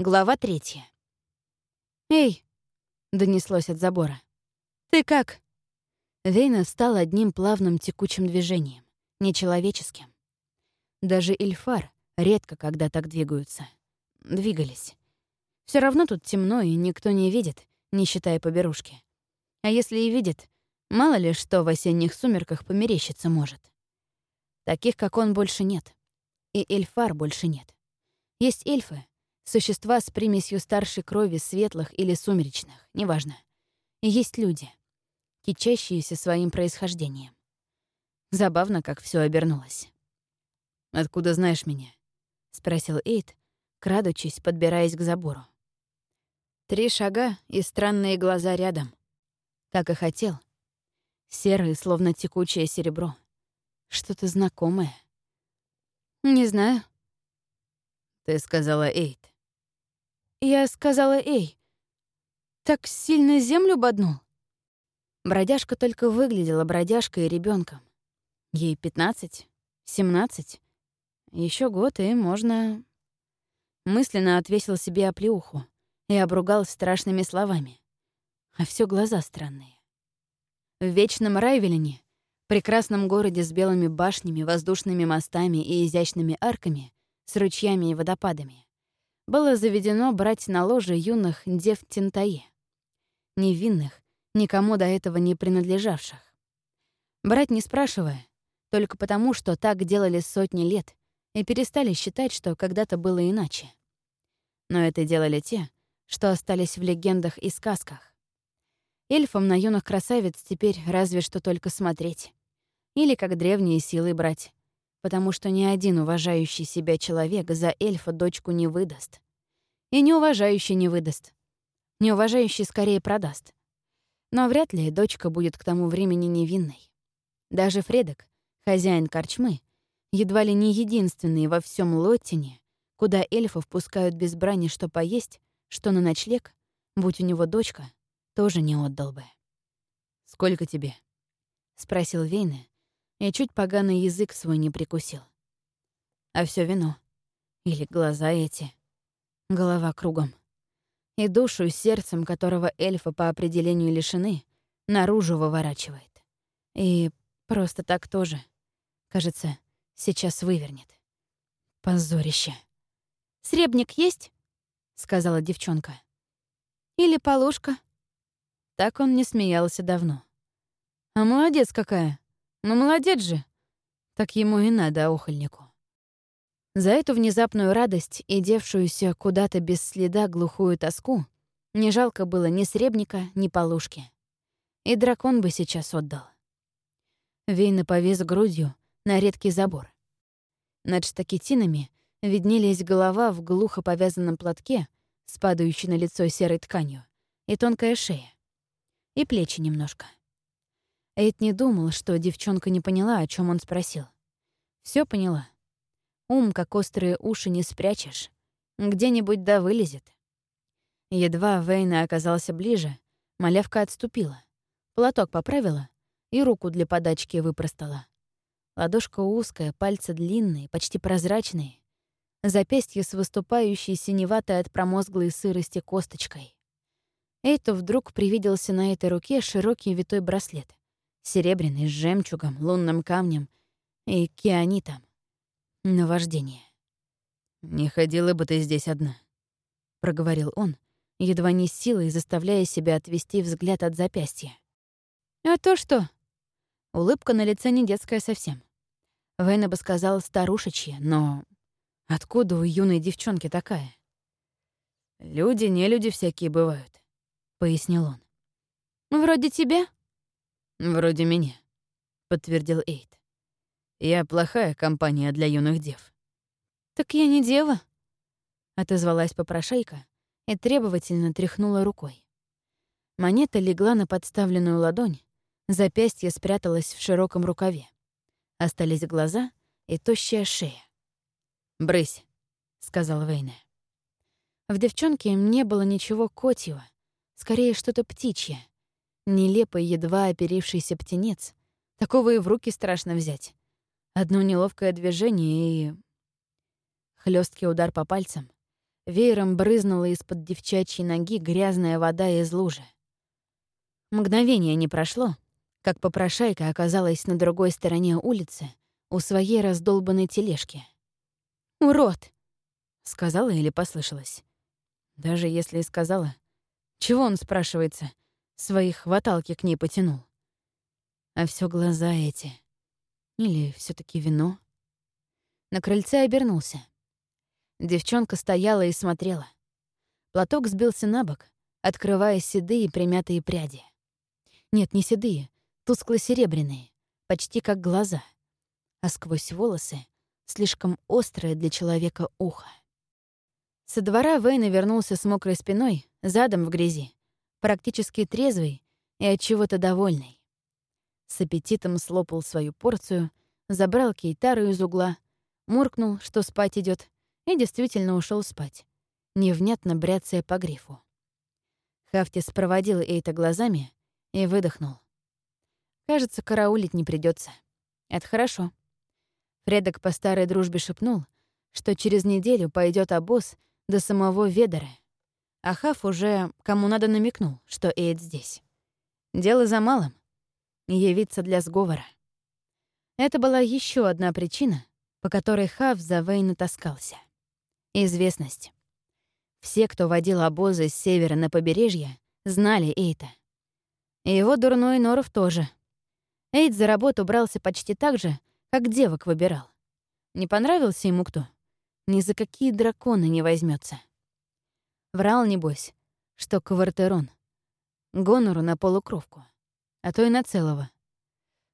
Глава третья. «Эй!» — донеслось от забора. «Ты как?» Вейна стал одним плавным текучим движением, нечеловеческим. Даже Ильфар редко когда так двигаются. Двигались. Все равно тут темно, и никто не видит, не считая поберушки. А если и видит, мало ли что в осенних сумерках померещиться может. Таких, как он, больше нет. И Эльфар больше нет. Есть эльфы, Существа с примесью старшей крови светлых или сумеречных, неважно. И есть люди, кичащиеся своим происхождением. Забавно, как все обернулось. «Откуда знаешь меня?» — спросил Эйд, крадучись, подбираясь к забору. Три шага и странные глаза рядом. Как и хотел. Серые, словно текучее серебро. Что-то знакомое. «Не знаю». «Ты сказала Эйд. Я сказала «Эй». Так сильно землю боднул. Бродяжка только выглядела бродяжкой и ребенком. Ей 15, 17. Еще год, и можно... Мысленно отвесил себе оплеуху и обругал страшными словами. А все глаза странные. В вечном Райвелине, прекрасном городе с белыми башнями, воздушными мостами и изящными арками, с ручьями и водопадами, было заведено брать на ложе юных дев Тентае. Невинных, никому до этого не принадлежавших. Брать не спрашивая, только потому, что так делали сотни лет и перестали считать, что когда-то было иначе. Но это делали те, что остались в легендах и сказках. Эльфам на юных красавиц теперь разве что только смотреть. Или как древние силы брать, потому что ни один уважающий себя человек за эльфа дочку не выдаст. И неуважающий не выдаст. Неуважающий скорее продаст. Но вряд ли дочка будет к тому времени невинной. Даже Фредок, хозяин корчмы, едва ли не единственный во всем Лоттине, куда эльфов пускают без брани что поесть, что на ночлег, будь у него дочка, тоже не отдал бы. «Сколько тебе?» — спросил Вейне, и чуть поганый язык свой не прикусил. А все вино. Или глаза эти. Голова кругом. И душу с сердцем, которого эльфа по определению лишены, наружу выворачивает. И просто так тоже. Кажется, сейчас вывернет. Позорище. «Сребник есть?» — сказала девчонка. «Или полушка?» Так он не смеялся давно. «А молодец какая!» Ну, молодец же. Так ему и надо, охольнику. За эту внезапную радость и девшуюся куда-то без следа глухую тоску не жалко было ни сребника, ни полушки. И дракон бы сейчас отдал. Вейна повис грудью на редкий забор. Над штакетинами виднелись голова в глухо повязанном платке, спадающей на лицо серой тканью, и тонкая шея. И плечи немножко. Эйд не думал, что девчонка не поняла, о чем он спросил. Все поняла. Ум, как острые уши, не спрячешь. Где-нибудь да вылезет. Едва Вейна оказался ближе, малявка отступила. Платок поправила и руку для подачки выпростала. Ладошка узкая, пальцы длинные, почти прозрачные. Запястье с выступающей синеватой от промозглой сырости косточкой. Эйту вдруг привиделся на этой руке широкий витой браслет серебряный с жемчугом, лунным камнем и кианитом. Наваждение. «Не ходила бы ты здесь одна», — проговорил он, едва не с силой заставляя себя отвести взгляд от запястья. «А то что?» Улыбка на лице не детская совсем. Вейна бы сказала старушечья, но откуда у юной девчонки такая? «Люди, не люди всякие бывают», — пояснил он. «Вроде тебя?» «Вроде меня», — подтвердил Эйд. «Я плохая компания для юных дев». «Так я не дева», — отозвалась попрошайка и требовательно тряхнула рукой. Монета легла на подставленную ладонь, запястье спряталось в широком рукаве. Остались глаза и тощая шея. «Брысь», — сказал Вейне. В девчонке не было ничего котьего, скорее что-то птичье, Нелепый, едва оперившийся птенец. Такого и в руки страшно взять. Одно неловкое движение и... Хлесткий удар по пальцам. Веером брызнула из-под девчачьей ноги грязная вода из лужи. Мгновение не прошло, как попрошайка оказалась на другой стороне улицы у своей раздолбанной тележки. «Урод!» — сказала или послышалось. Даже если и сказала, чего он, спрашивается, свои хваталки к ней потянул? А все глаза эти. Или все таки вино? На крыльце обернулся. Девчонка стояла и смотрела. Платок сбился на бок, открывая седые примятые пряди. Нет, не седые, тускло-серебряные, почти как глаза. А сквозь волосы слишком острое для человека ухо. Со двора Вейна вернулся с мокрой спиной, задом в грязи, практически трезвый и от чего-то довольный. С аппетитом слопал свою порцию, забрал кейтару из угла, муркнул, что спать идет, и действительно ушел спать, невнятно бряцая по грифу. Хафтис проводил Эйта глазами и выдохнул. Кажется, караулить не придется. Это хорошо. Фредок по старой дружбе шепнул, что через неделю пойдет обоз до самого Ведера. А Хаф уже кому надо намекнул, что Эйд здесь. Дело за малым — явиться для сговора. Это была еще одна причина, по которой Хаф за Вейна таскался. Известность. Все, кто водил обозы с севера на побережье, знали Эйта. И его дурной Норов тоже. Эйд за работу брался почти так же, как девок выбирал. Не понравился ему кто? Ни за какие драконы не возьмется. Врал, небось, что квартерон. Гонору на полукровку. А то и на целого.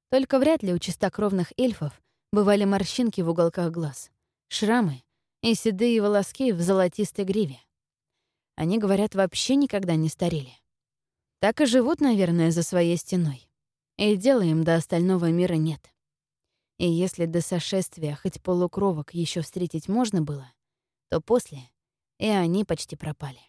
Только вряд ли у чистокровных эльфов бывали морщинки в уголках глаз, шрамы и седые волоски в золотистой гриве. Они, говорят, вообще никогда не старели. Так и живут, наверное, за своей стеной. И дела им до остального мира нет. И если до сошествия хоть полукровок еще встретить можно было, то после и они почти пропали.